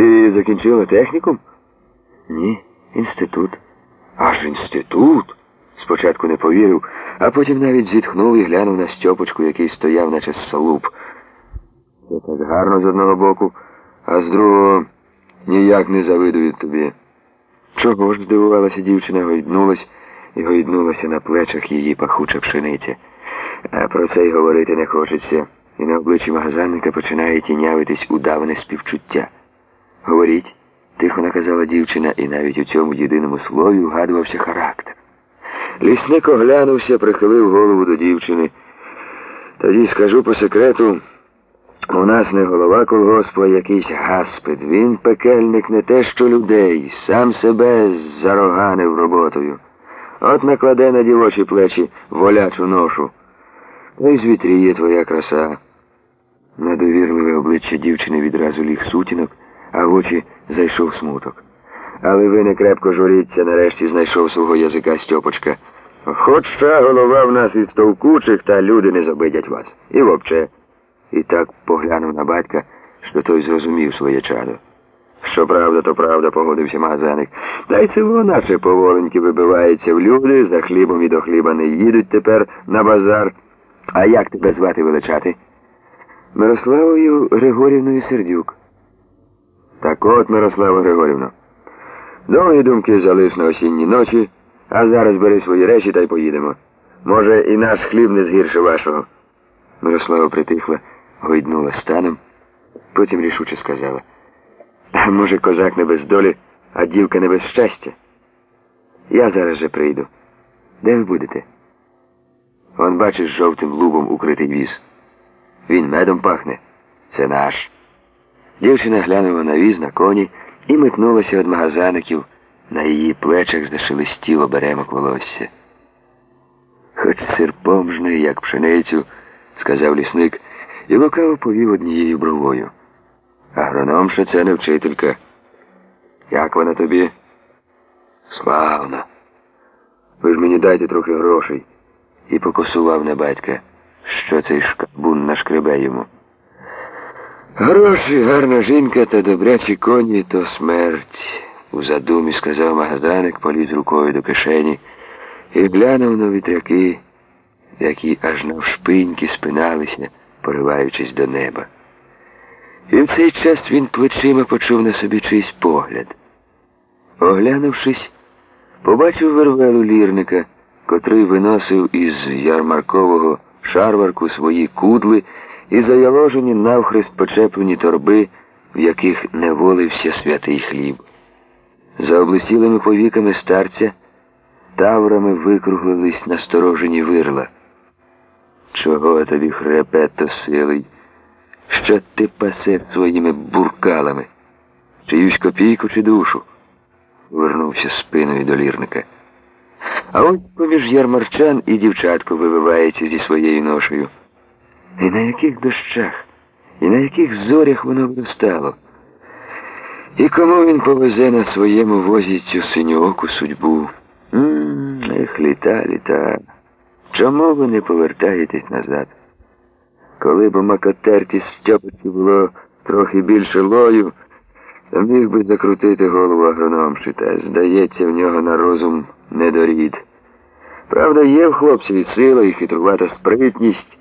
Ти закінчила технікум? Ні, інститут. Аж інститут. Спочатку не повірив, а потім навіть зітхнув і глянув на Стьопочку, який стояв, наче салуп. Це так гарно з одного боку, а з другого ніяк не завидую тобі. Чого ж здивувалася дівчина, гойднулась і гойднулася на плечах її пахуча пшениця. А про це й говорити не хочеться, і на обличчі магазинника починає тінявитись удаване співчуття. Говоріть, тихо наказала дівчина, і навіть у цьому єдиному слові вгадувався характер. Лісник оглянувся, прихилив голову до дівчини. Тоді скажу по секрету, у нас не голова колгоспу, а якийсь гаспид. Він пекельник не те, що людей, сам себе зароганив роботою. От накладе на дівочі плечі волячу ношу. Та й звітріє твоя краса. На довірливе обличчя дівчини відразу ліг сутінок, а в очі зайшов смуток. Але ви не крепко журіться, нарешті знайшов свого язика Стьопочка. Хоч ця голова в нас із товкучих, та люди не забидять вас. І вовче. І так поглянув на батька, що той зрозумів своє чадо. Що правда, то правда, погодився магазаник. Та й село наше поволеньки вибивається в люди, за хлібом і до хліба не їдуть тепер на базар. А як тебе звати величати? Мирославою Григорівною Сердюк. Так от, Мирослава Григорівна. Довгі думки залиш на осінні ночі, а зараз бери свої речі та й поїдемо. Може, і наш хліб не згірше вашого. Мирослава притихла, гойднула станом, потім рішуче сказала. А може, козак не без долі, а дівка не без щастя? Я зараз же прийду. Де ви будете? Он, бачиш, жовтим лубом укритий віз. Він медом пахне. Це наш. Дівчина глянула на віз на коні і метнулася від магазаників. На її плечах зашелестіло беремок волосся. Хоч серпом жни, як пшеницю, сказав лісник, і лукаво повів однією бровою. Агроном, що це не вчителька. Як вона тобі? Славно. Ви ж мені дайте трохи грошей. І покосував на батька, що цей шкабун нашкребе йому. Гроші, гарна жінка та добрячі коні то смерть. У задумі сказав магазаник, поліз рукою до кишені і глянув на вітряки, які аж навшпиньки спиналися, пориваючись до неба. І в цей час він плечима почув на собі чийсь погляд. Оглянувшись, побачив вервелу лірника, котрий виносив із ярмаркового шарварку свої кудли і заяложені навхрест почеплені торби, в яких не волився святий хліб. За облесілими повіками старця таврами викруглились насторожені вирла. Чого тобі хрепето силий? Що ти пасе своїми буркалами? Чиюсь копійку чи душу? Вернувся спиною до лірника. А от поміж ярмарчан і дівчатко вививається зі своєю ношею. І на яких дощах, і на яких зорях воно виростало? І кому він повезе на своєму возі цю синьооку судьбу? Ммм, ех, літа, літа. Чому ви не повертаєтесь назад? Коли б у макотерті Стьопиці було трохи більше лою, то міг би закрутити голову агрономші, та, здається, в нього на розум недорід. Правда, є в хлопцеві сила і хитрувата спритність,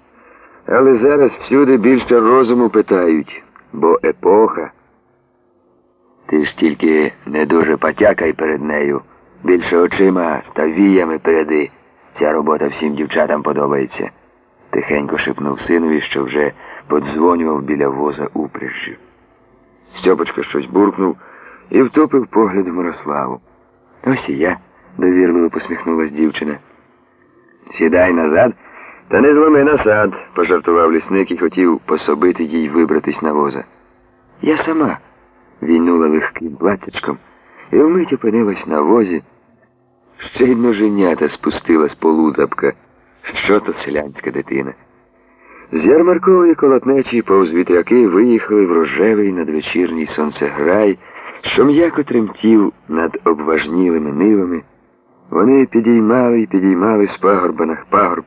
але зараз всюди більше розуму питають, бо епоха. Ти ж тільки не дуже потякай перед нею, більше очима та віями переди. Ця робота всім дівчатам подобається. Тихенько шепнув синові, що вже подзвонював біля воза упряжжю. Стьопочка щось буркнув і втопив погляд Мирославу. Ось і я, довірливо посміхнулась дівчина. Сідай назад та не зломи насад, пожартував лісник і хотів пособити їй вибратись на воза. Я сама війнула легким платячком і вмить опинилась на возі. Ще й ноженята спустила з полузапка. Що то селянська дитина? З ярмаркової колотнечі повз вітряки виїхали в рожевий надвечірній сонцеграй, що м'яко тремтів над обважнілими нивами. Вони підіймали і підіймали з пагорба на пагорб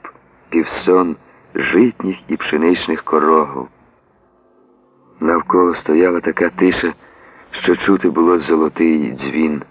півсон житніх і пшеничних корогов. Навколо стояла така тиша, що чути було золотий дзвін.